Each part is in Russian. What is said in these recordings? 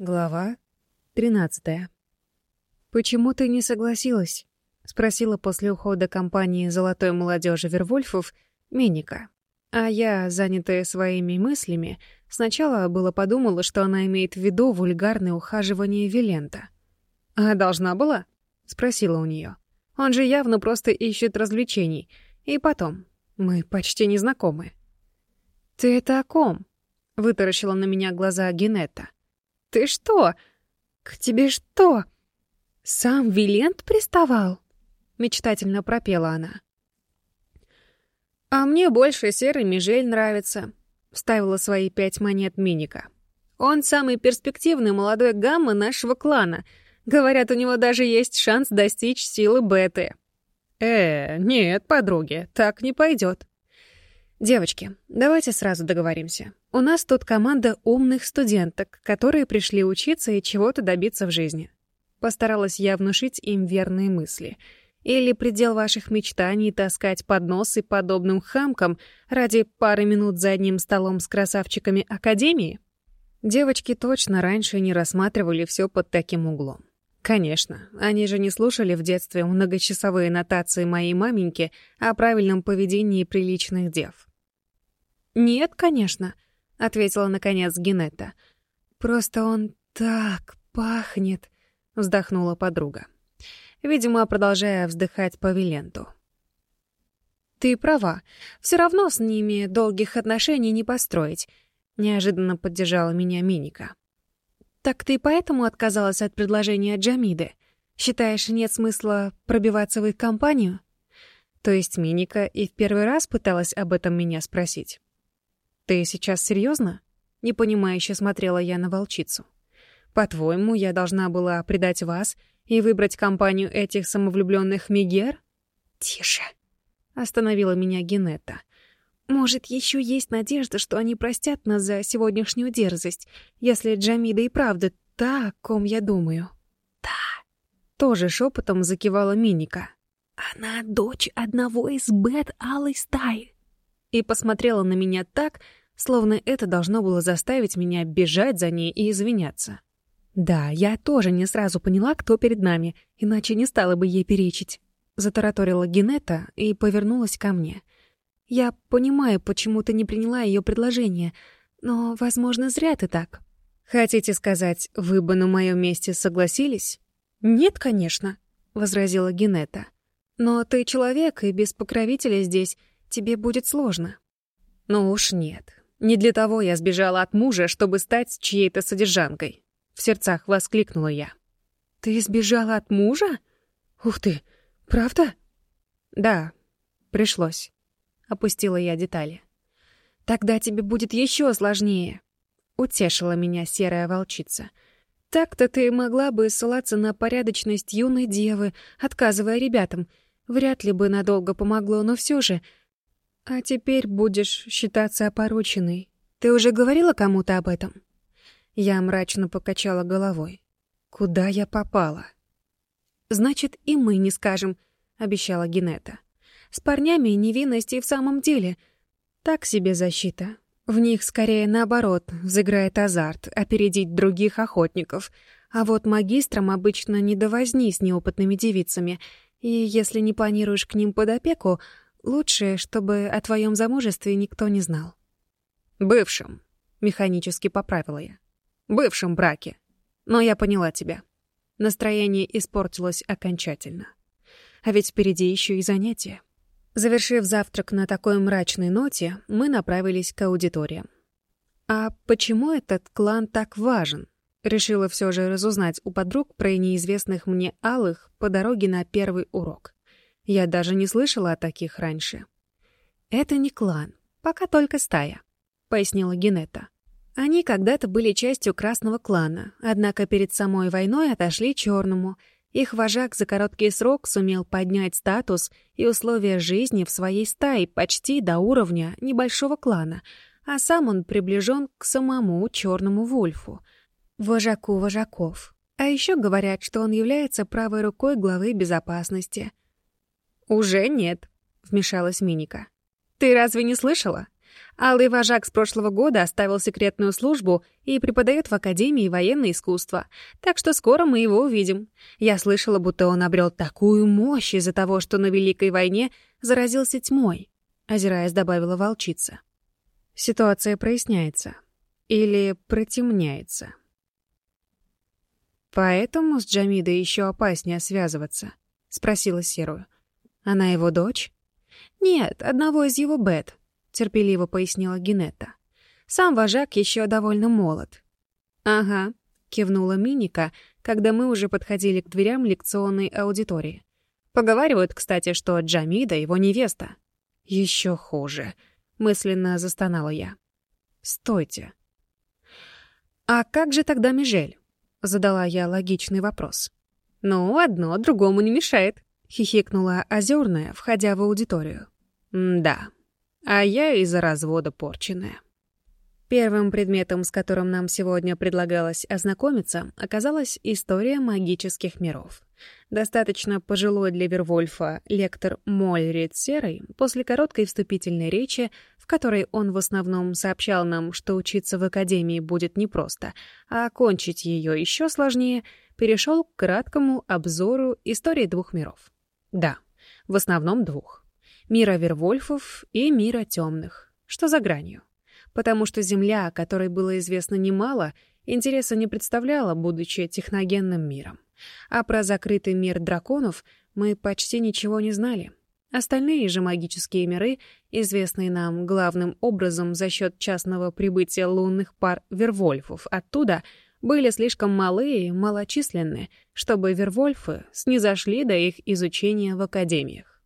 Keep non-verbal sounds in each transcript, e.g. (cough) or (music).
Глава 13. «Почему ты не согласилась?» — спросила после ухода компании «Золотой молодежи» Вервольфов Меника. А я, занятая своими мыслями, сначала было подумала, что она имеет в виду вульгарное ухаживание Вилента. «А должна была?» — спросила у нее. «Он же явно просто ищет развлечений. И потом. Мы почти не знакомы». «Ты это о ком?» — вытаращила на меня глаза Генетта. «Ты что? К тебе что? Сам Вилент приставал?» — мечтательно пропела она. «А мне больше серый межель нравится», — вставила свои пять монет Миника. «Он самый перспективный молодой гамма нашего клана. Говорят, у него даже есть шанс достичь силы беты». «Э, нет, подруги, так не пойдет. Девочки, давайте сразу договоримся. У нас тут команда умных студенток, которые пришли учиться и чего-то добиться в жизни. Постаралась я внушить им верные мысли. Или предел ваших мечтаний таскать подносы подобным хамкам ради пары минут за одним столом с красавчиками Академии? Девочки точно раньше не рассматривали все под таким углом. Конечно, они же не слушали в детстве многочасовые нотации моей маменьки о правильном поведении приличных дев. «Нет, конечно», — ответила наконец Генетта. «Просто он так пахнет», — вздохнула подруга. Видимо, продолжая вздыхать по Виленту. «Ты права. Все равно с ними долгих отношений не построить», — неожиданно поддержала меня Миника. «Так ты поэтому отказалась от предложения Джамиды? Считаешь, нет смысла пробиваться в их компанию?» То есть Миника и в первый раз пыталась об этом меня спросить. «Ты сейчас серьезно? непонимающе смотрела я на волчицу. «По-твоему, я должна была предать вас и выбрать компанию этих самовлюбленных мигер?» «Тише!» — остановила меня Генетта. «Может, еще есть надежда, что они простят нас за сегодняшнюю дерзость, если Джамида и правда та, о ком я думаю?» «Да!» — тоже шепотом закивала Миника. «Она дочь одного из Бет Алой стаи!» И посмотрела на меня так, словно это должно было заставить меня бежать за ней и извиняться. «Да, я тоже не сразу поняла, кто перед нами, иначе не стала бы ей перечить», — затараторила Генета и повернулась ко мне. «Я понимаю, почему ты не приняла ее предложение, но, возможно, зря ты так». «Хотите сказать, вы бы на моем месте согласились?» «Нет, конечно», — возразила Генета. «Но ты человек, и без покровителя здесь тебе будет сложно». «Ну уж нет. Не для того я сбежала от мужа, чтобы стать чьей-то содержанкой. В сердцах воскликнула я. «Ты сбежала от мужа? Ух ты, правда?» «Да, пришлось». Опустила я детали. «Тогда тебе будет еще сложнее», — утешила меня серая волчица. «Так-то ты могла бы ссылаться на порядочность юной девы, отказывая ребятам. Вряд ли бы надолго помогло, но все же а теперь будешь считаться опороченной. Ты уже говорила кому-то об этом? Я мрачно покачала головой. Куда я попала? Значит, и мы не скажем, обещала Генета. С парнями невинность и в самом деле так себе защита. В них скорее наоборот взыграет азарт опередить других охотников. А вот магистрам обычно не до возни с неопытными девицами, и если не планируешь к ним под опеку, Лучше, чтобы о твоем замужестве никто не знал. Бывшем, механически поправила я. Бывшем браке. Но я поняла тебя. Настроение испортилось окончательно. А ведь впереди еще и занятия. Завершив завтрак на такой мрачной ноте, мы направились к аудиториям. А почему этот клан так важен? Решила все же разузнать у подруг про неизвестных мне алых по дороге на первый урок. Я даже не слышала о таких раньше. «Это не клан, пока только стая», — пояснила Генета. Они когда-то были частью Красного клана, однако перед самой войной отошли Черному. Их вожак за короткий срок сумел поднять статус и условия жизни в своей стае почти до уровня небольшого клана, а сам он приближен к самому Черному Вульфу, вожаку вожаков. А еще говорят, что он является правой рукой главы безопасности — «Уже нет», — вмешалась Миника. «Ты разве не слышала? Алый вожак с прошлого года оставил секретную службу и преподает в Академии военное искусство, так что скоро мы его увидим. Я слышала, будто он обрел такую мощь из-за того, что на Великой войне заразился тьмой», — озираясь, добавила волчица. «Ситуация проясняется. Или протемняется». «Поэтому с Джамидой еще опаснее связываться», — спросила Серую. — она его дочь? Нет, одного из его бет. терпеливо пояснила Генетта. Сам вожак еще довольно молод. Ага, кивнула Миника, когда мы уже подходили к дверям лекционной аудитории. Поговаривают, кстати, что Джамида его невеста. Еще хуже, мысленно застонала я. Стойте. А как же тогда Мижель? задала я логичный вопрос. Ну, одно другому не мешает, Хихикнула озерная, входя в аудиторию. «Да, а я из за развода порченная». Первым предметом, с которым нам сегодня предлагалось ознакомиться, оказалась история магических миров. Достаточно пожилой для Вервольфа лектор Мольрид Серый после короткой вступительной речи, в которой он в основном сообщал нам, что учиться в академии будет непросто, а окончить ее еще сложнее, перешел к краткому обзору истории двух миров. Да, в основном двух. Мира Вервольфов и Мира Темных. Что за гранью? Потому что Земля, о которой было известно немало, интереса не представляла, будучи техногенным миром. А про закрытый мир драконов мы почти ничего не знали. Остальные же магические миры, известные нам главным образом за счет частного прибытия лунных пар Вервольфов оттуда — были слишком малы и малочисленны, чтобы Вервольфы снизошли до их изучения в академиях.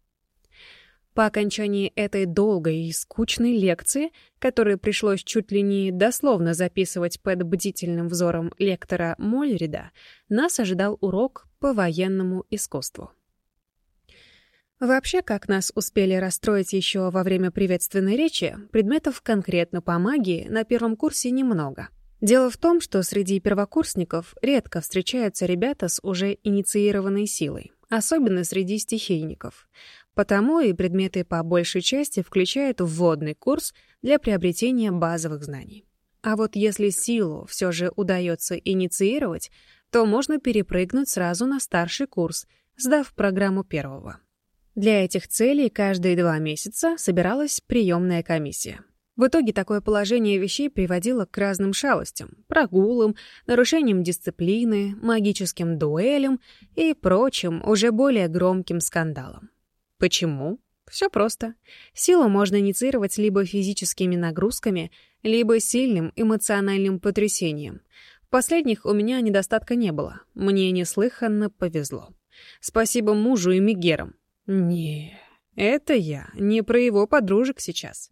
По окончании этой долгой и скучной лекции, которую пришлось чуть ли не дословно записывать под бдительным взором лектора Мольрида, нас ожидал урок по военному искусству. Вообще, как нас успели расстроить еще во время приветственной речи, предметов конкретно по магии на первом курсе немного. Дело в том, что среди первокурсников редко встречаются ребята с уже инициированной силой, особенно среди стихийников. Потому и предметы по большей части включают вводный курс для приобретения базовых знаний. А вот если силу все же удается инициировать, то можно перепрыгнуть сразу на старший курс, сдав программу первого. Для этих целей каждые два месяца собиралась приемная комиссия. В итоге такое положение вещей приводило к разным шалостям, прогулам, нарушениям дисциплины, магическим дуэлям и прочим, уже более громким скандалам. Почему? Все просто. Силу можно инициировать либо физическими нагрузками, либо сильным эмоциональным потрясением. В последних у меня недостатка не было. Мне неслыханно повезло. Спасибо мужу и Мегерам. Не, это я, не про его подружек сейчас.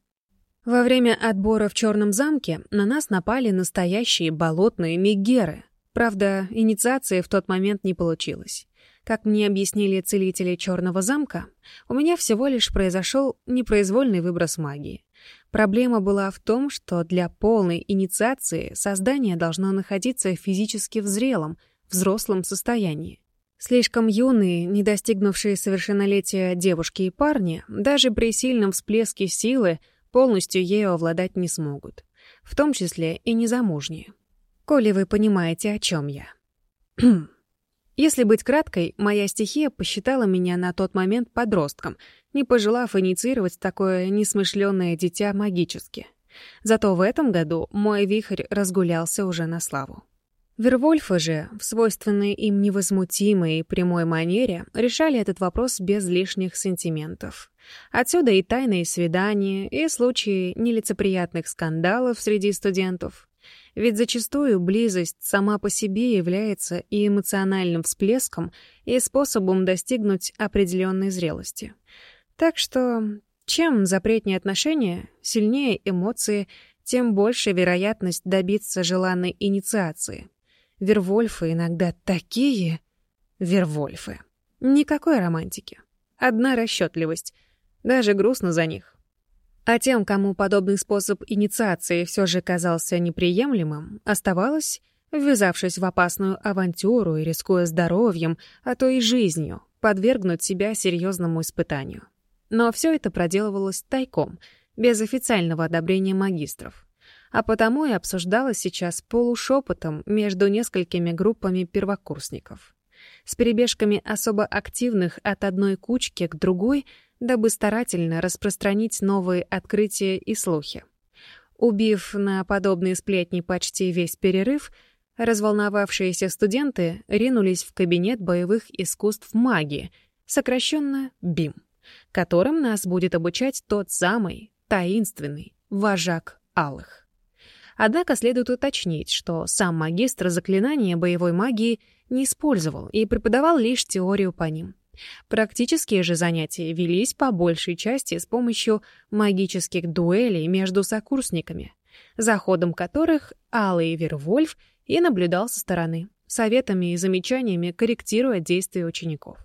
Во время отбора в Черном замке на нас напали настоящие болотные мигеры. Правда, инициации в тот момент не получилось. Как мне объяснили целители Черного замка, у меня всего лишь произошел непроизвольный выброс магии. Проблема была в том, что для полной инициации создание должно находиться физически в зрелом, взрослом состоянии. Слишком юные, не достигнувшие совершеннолетия девушки и парни, даже при сильном всплеске силы полностью ею овладать не смогут, в том числе и незамужние. Коли вы понимаете, о чем я. (clears throat) Если быть краткой, моя стихия посчитала меня на тот момент подростком, не пожелав инициировать такое несмышленное дитя магически. Зато в этом году мой вихрь разгулялся уже на славу. Вервольфы же, в свойственной им невозмутимой и прямой манере, решали этот вопрос без лишних сантиментов. Отсюда и тайные свидания, и случаи нелицеприятных скандалов среди студентов. Ведь зачастую близость сама по себе является и эмоциональным всплеском, и способом достигнуть определенной зрелости. Так что чем запретнее отношения, сильнее эмоции, тем больше вероятность добиться желанной инициации — Вервольфы иногда такие... Вервольфы. Никакой романтики. Одна расчетливость. Даже грустно за них. А тем, кому подобный способ инициации все же казался неприемлемым, оставалось, ввязавшись в опасную авантюру и рискуя здоровьем, а то и жизнью, подвергнуть себя серьезному испытанию. Но все это проделывалось тайком, без официального одобрения магистров. а потому и обсуждалось сейчас полушепотом между несколькими группами первокурсников. С перебежками особо активных от одной кучки к другой, дабы старательно распространить новые открытия и слухи. Убив на подобные сплетни почти весь перерыв, разволновавшиеся студенты ринулись в кабинет боевых искусств магии, сокращенно БИМ, которым нас будет обучать тот самый таинственный вожак алых. Однако следует уточнить, что сам магистр заклинания боевой магии не использовал и преподавал лишь теорию по ним. Практические же занятия велись по большей части с помощью магических дуэлей между сокурсниками, за ходом которых Алый Вервольф и наблюдал со стороны, советами и замечаниями корректируя действия учеников.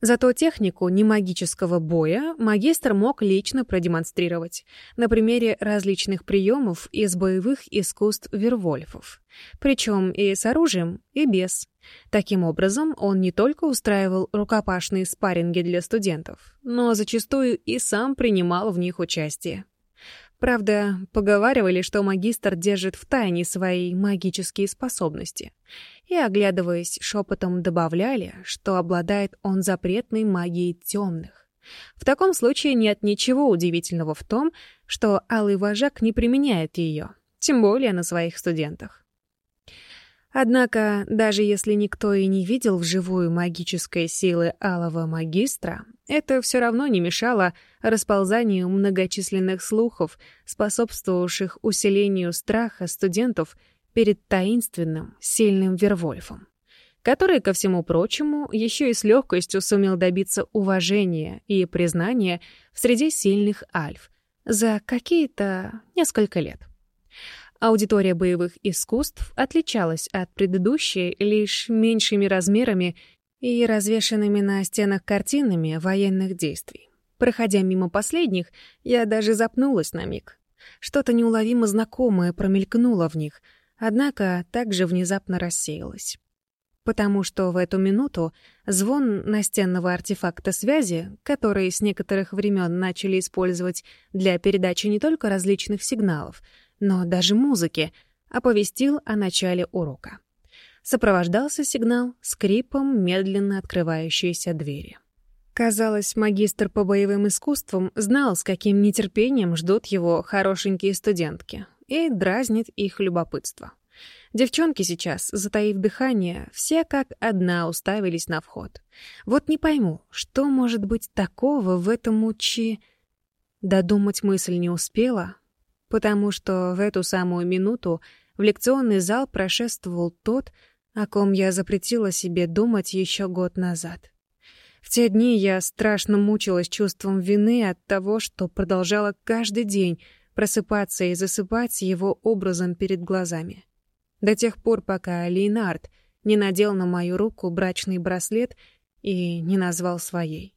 Зато технику немагического боя магистр мог лично продемонстрировать на примере различных приемов из боевых искусств вервольфов. Причем и с оружием, и без. Таким образом, он не только устраивал рукопашные спарринги для студентов, но зачастую и сам принимал в них участие. Правда, поговаривали, что магистр держит в тайне свои магические способности. И, оглядываясь, шепотом добавляли, что обладает он запретной магией темных. В таком случае нет ничего удивительного в том, что Алый Вожак не применяет ее, тем более на своих студентах. Однако, даже если никто и не видел вживую магической силы алого магистра, это все равно не мешало расползанию многочисленных слухов, способствовавших усилению страха студентов перед таинственным, сильным Вервольфом, который, ко всему прочему, еще и с легкостью сумел добиться уважения и признания в среде сильных альф за какие-то несколько лет. Аудитория боевых искусств отличалась от предыдущей лишь меньшими размерами и развешанными на стенах картинами военных действий. Проходя мимо последних, я даже запнулась на миг. Что-то неуловимо знакомое промелькнуло в них, однако также внезапно рассеялось. Потому что в эту минуту звон настенного артефакта связи, который с некоторых времен начали использовать для передачи не только различных сигналов — но даже музыки, оповестил о начале урока. Сопровождался сигнал скрипом медленно открывающейся двери. Казалось, магистр по боевым искусствам знал, с каким нетерпением ждут его хорошенькие студентки, и дразнит их любопытство. Девчонки сейчас, затаив дыхание, все как одна уставились на вход. Вот не пойму, что может быть такого в этом учи... Додумать мысль не успела, потому что в эту самую минуту в лекционный зал прошествовал тот, о ком я запретила себе думать еще год назад. В те дни я страшно мучилась чувством вины от того, что продолжала каждый день просыпаться и засыпать его образом перед глазами. До тех пор, пока Лейнард не надел на мою руку брачный браслет и не назвал своей.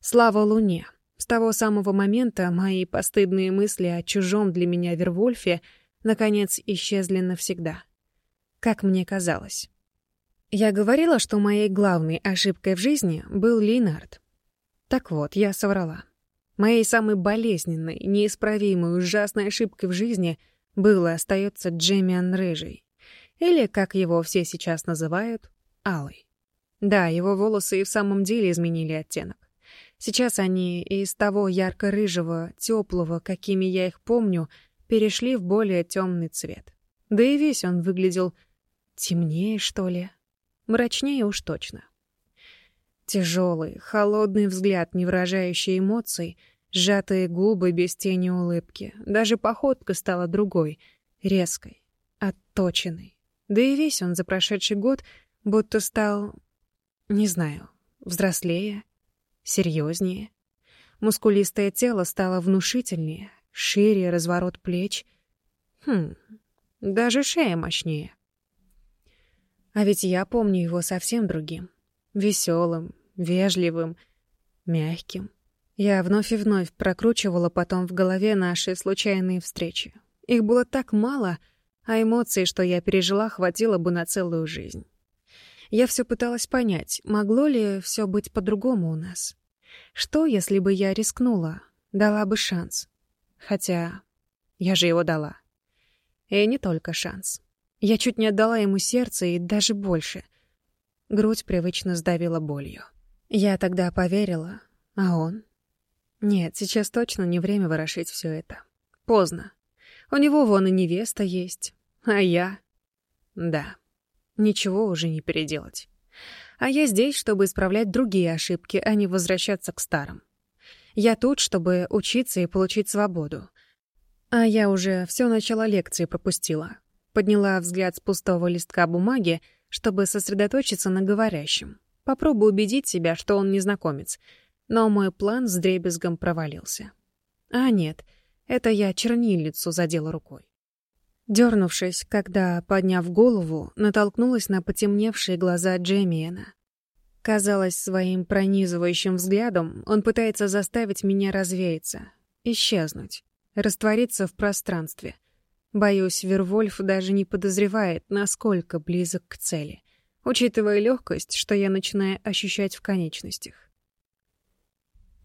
Слава Луне! С того самого момента мои постыдные мысли о чужом для меня Вервольфе наконец исчезли навсегда. Как мне казалось. Я говорила, что моей главной ошибкой в жизни был Лейнард. Так вот, я соврала. Моей самой болезненной, неисправимой, ужасной ошибкой в жизни было остается Джемиан Рыжий. Или, как его все сейчас называют, Алый. Да, его волосы и в самом деле изменили оттенок. Сейчас они из того ярко-рыжего, теплого, какими я их помню, перешли в более темный цвет. Да и весь он выглядел темнее, что ли. Мрачнее уж точно. Тяжелый, холодный взгляд, не выражающий эмоций, сжатые губы без тени улыбки. Даже походка стала другой, резкой, отточенной. Да и весь он за прошедший год будто стал, не знаю, взрослее, серьезнее. Мускулистое тело стало внушительнее, шире разворот плеч. Хм, даже шея мощнее. А ведь я помню его совсем другим. Веселым, вежливым, мягким. Я вновь и вновь прокручивала потом в голове наши случайные встречи. Их было так мало, а эмоций, что я пережила, хватило бы на целую жизнь. Я все пыталась понять, могло ли все быть по-другому у нас. Что, если бы я рискнула, дала бы шанс? Хотя я же его дала. И не только шанс. Я чуть не отдала ему сердце и даже больше. Грудь привычно сдавила болью. Я тогда поверила, а он? Нет, сейчас точно не время ворошить все это. Поздно. У него вон и невеста есть, а я... Да ничего уже не переделать. А я здесь, чтобы исправлять другие ошибки, а не возвращаться к старым. Я тут, чтобы учиться и получить свободу. А я уже все начало лекции пропустила. Подняла взгляд с пустого листка бумаги, чтобы сосредоточиться на говорящем. Попробую убедить себя, что он незнакомец. Но мой план с дребезгом провалился. А нет, это я чернильницу задела рукой. Дернувшись, когда, подняв голову, натолкнулась на потемневшие глаза Джемиена. Казалось, своим пронизывающим взглядом он пытается заставить меня развеяться, исчезнуть, раствориться в пространстве. Боюсь, Вервольф даже не подозревает, насколько близок к цели, учитывая легкость, что я начинаю ощущать в конечностях.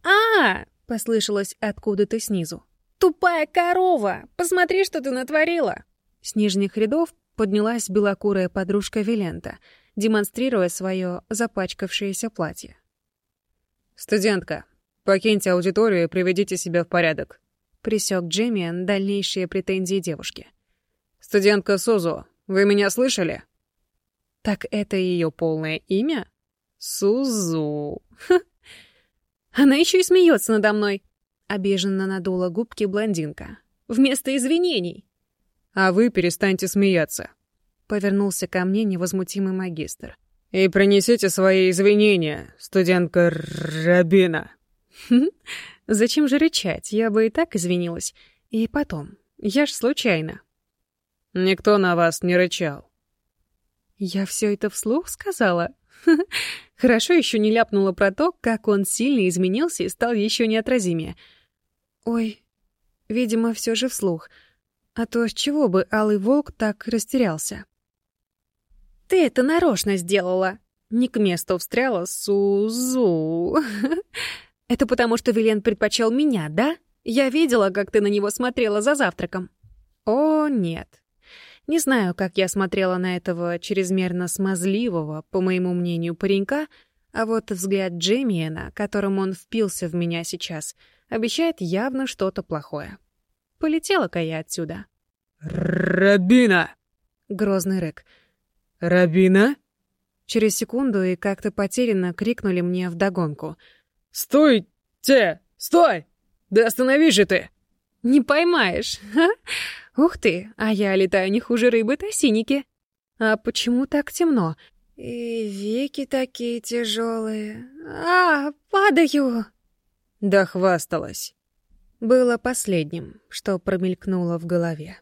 а, -а, -а послышалось откуда-то снизу. «Тупая корова! Посмотри, что ты натворила!» С нижних рядов поднялась белокурая подружка Вилента, демонстрируя свое запачкавшееся платье. «Студентка, покиньте аудиторию и приведите себя в порядок», — присек Джимми дальнейшие претензии девушки. «Студентка Сузу, вы меня слышали?» «Так это ее полное имя?» «Сузу». «Она еще и смеется надо мной», — обиженно надула губки блондинка. «Вместо извинений». А вы перестаньте смеяться. Повернулся ко мне невозмутимый магистр. «И принесите свои извинения, студентка Рабина». Зачем же рычать? Я бы и так извинилась. И потом, я ж случайно. Никто на вас не рычал. Я все это вслух сказала? Хорошо еще не ляпнула про то, как он сильно изменился и стал А то с чего бы Алый Волк так растерялся? «Ты это нарочно сделала!» Не к месту встряла Сузу. (laughs) «Это потому, что Вилен предпочел меня, да? Я видела, как ты на него смотрела за завтраком». «О, нет. Не знаю, как я смотрела на этого чрезмерно смазливого, по моему мнению, паренька, а вот взгляд Джемиена, которым он впился в меня сейчас, обещает явно что-то плохое. Полетела-ка я отсюда. «Рабина!» — грозный рык. «Рабина?» Через секунду и как-то потерянно крикнули мне вдогонку. «Стойте! Стой! Да останови же ты!» «Не поймаешь, а? Ух ты, а я летаю не хуже рыбы-тосиники. А почему так темно? И веки такие тяжелые. А, падаю!» Дохвасталась. хвасталась. Было последним, что промелькнуло в голове.